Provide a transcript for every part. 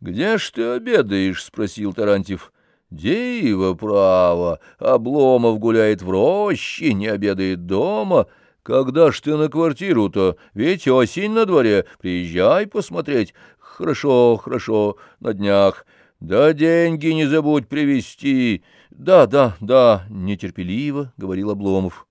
— Где ж ты обедаешь? — спросил Тарантьев. — Диво, право, Обломов гуляет в роще, не обедает дома. Когда ж ты на квартиру-то? Ведь осень на дворе. Приезжай посмотреть. Хорошо, хорошо, на днях. Да деньги не забудь привезти. Да, да, да, нетерпеливо, — говорил Обломов.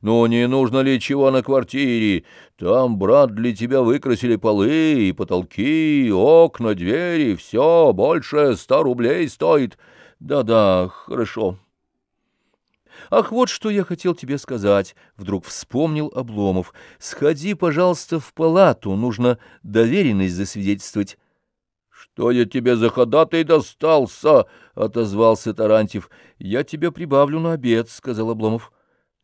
Ну, не нужно ли чего на квартире? Там, брат, для тебя выкрасили полы и потолки, окна, двери, все, больше ста рублей стоит. Да-да, хорошо. Ах, вот что я хотел тебе сказать, — вдруг вспомнил Обломов. Сходи, пожалуйста, в палату, нужно доверенность засвидетельствовать. — Что я тебе за ходатай достался? — отозвался Тарантьев. — Я тебе прибавлю на обед, — сказал Обломов. —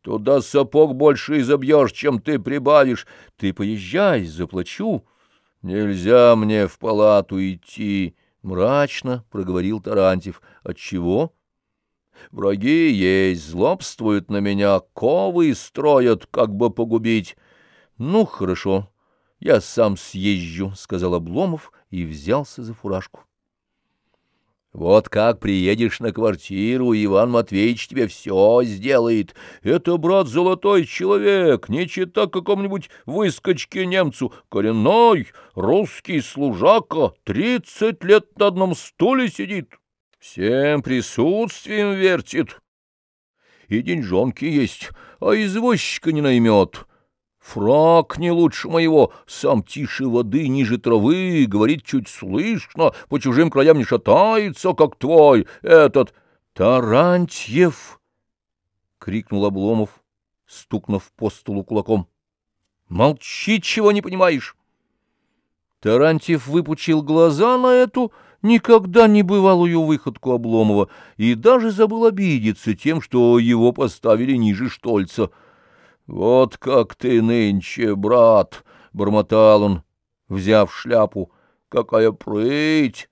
Туда сапог больше изобьешь, чем ты прибавишь. Ты поезжай, заплачу. Нельзя мне в палату идти, — мрачно проговорил Тарантьев. Отчего? Враги есть, злобствуют на меня, ковы строят, как бы погубить. Ну, хорошо, я сам съезжу, — сказал Обломов и взялся за фуражку. Вот как приедешь на квартиру, Иван Матвеевич тебе все сделает. Это, брат, золотой человек, не чита какому-нибудь выскочке немцу. Коренной, русский служака, тридцать лет на одном стуле сидит. Всем присутствием вертит. И деньжонки есть, а извозчика не наймет. Фрак не лучше моего, сам тише воды, ниже травы, говорит чуть слышно, по чужим краям не шатается, как твой, этот Тарантьев! — крикнул Обломов, стукнув по столу кулаком. — Молчи, чего не понимаешь! Тарантьев выпучил глаза на эту никогда не бывалую выходку Обломова и даже забыл обидеться тем, что его поставили ниже Штольца —— Вот как ты нынче, брат! — бормотал он, взяв шляпу. — Какая прыть!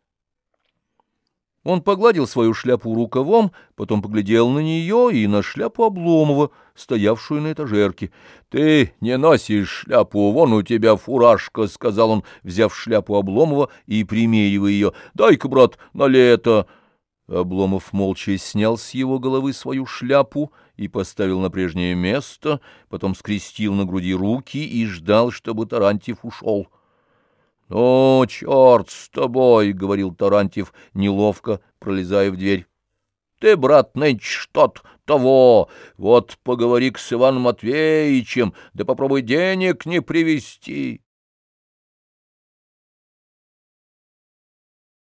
Он погладил свою шляпу рукавом, потом поглядел на нее и на шляпу Обломова, стоявшую на этажерке. — Ты не носишь шляпу, вон у тебя фуражка, — сказал он, взяв шляпу Обломова и примеривая ее. — Дай-ка, брат, на лето. Обломов молча снял с его головы свою шляпу и поставил на прежнее место, потом скрестил на груди руки и ждал, чтобы Тарантьев ушел. — Ну, черт с тобой! — говорил Тарантьев, неловко пролезая в дверь. — Ты, брат, нынче что-то того. Вот поговори с Иваном Матвеевичем, да попробуй денег не привести.